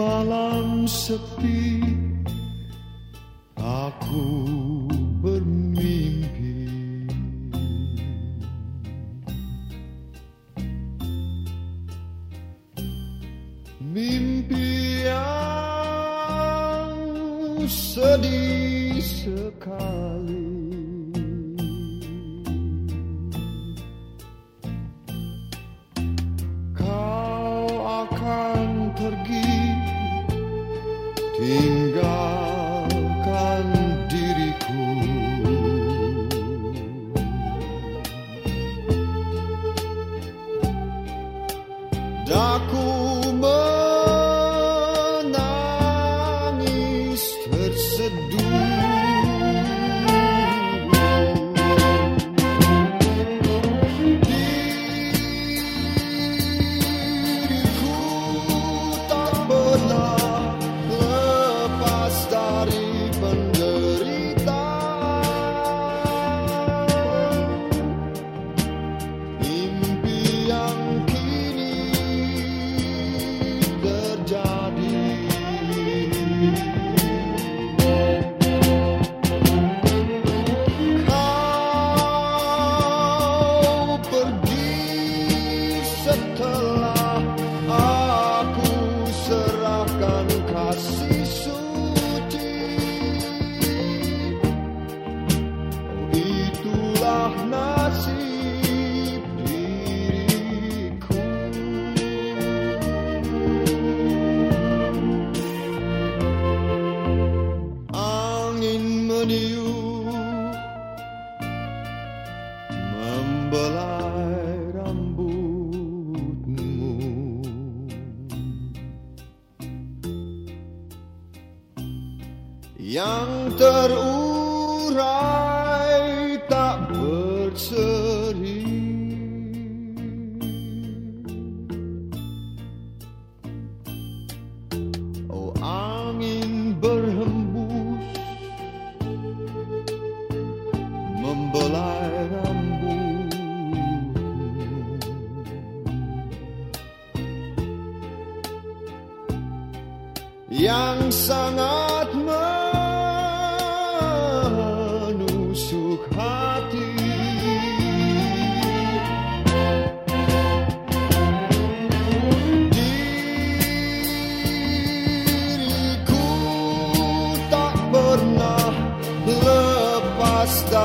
malam sepi aku bermimpi. Mimpi yang sedih sekali tinggalkan diriku. Daku membelai rambutmu. Yang terurai berseri. Oh angin berhembus membelai rambutmu. Yang sangat Stop.